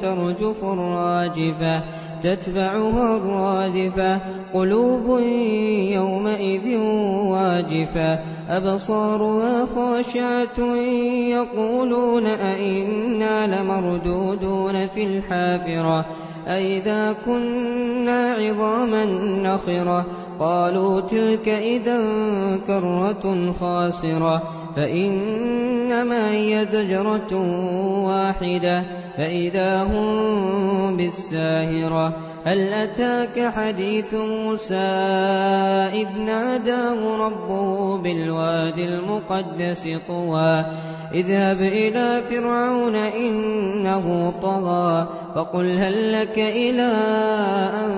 ترجف الراجفة تتبعها الرادفة قلوب يومئذ واجفة. أبصارها خاشعة يقولون أئنا لمردودون في الحافرة. أئذا كنا عظاما نخرة قالوا تلك إذا كرة خاسرة. فإنما هي زجرة واحدة فإذا هم بالساهرة. هل أتاك حديث موسى إذ ناداه ربه بالوادي المقدس طوى. اذهب إلى فرعون إنه طغى. فقل هل لك إلى أن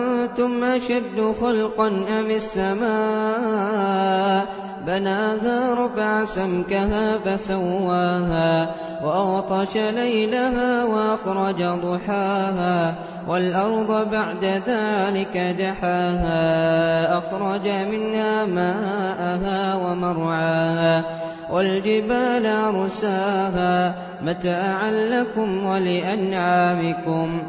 أأنتم أشد خلقا أم السماء؟ بناها رفع سمكها فسواها وأغطش ليلها وأخرج ضحاها والأرض بعد ذلك دحاها أخرج منها ماءها ومرعاها والجبال أرساها متاعا لكم ولأنعامكم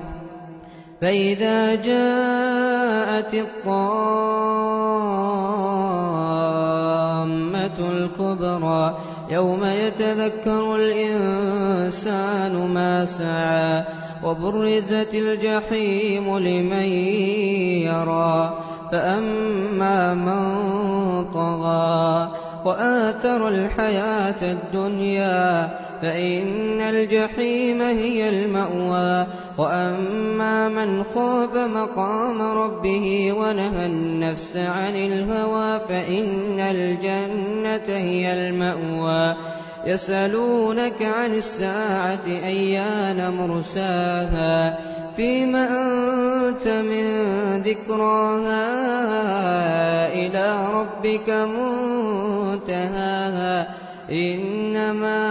فإذا جاءت الطامة الكبرى يوم يتذكر الإنسان ما سعى وبرزت الجحيم لمن يرى فأما من وآثر الحياة الدنيا فإن الجحيم هي المأوى. وأما من خاف مقام ربه ونهى النفس عن الهوى فإن الجنة هي المأوى. يسألونك عن الساعة أيان مرساها؟ فيم أنت من ذكراها إلى ربك منتهاها إنما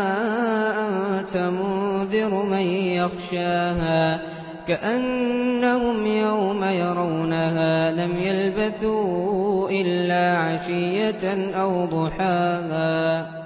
أنت منذر من يخشاها كأنهم يوم يرونها لم يلبثوا إلا عشية أو ضحاها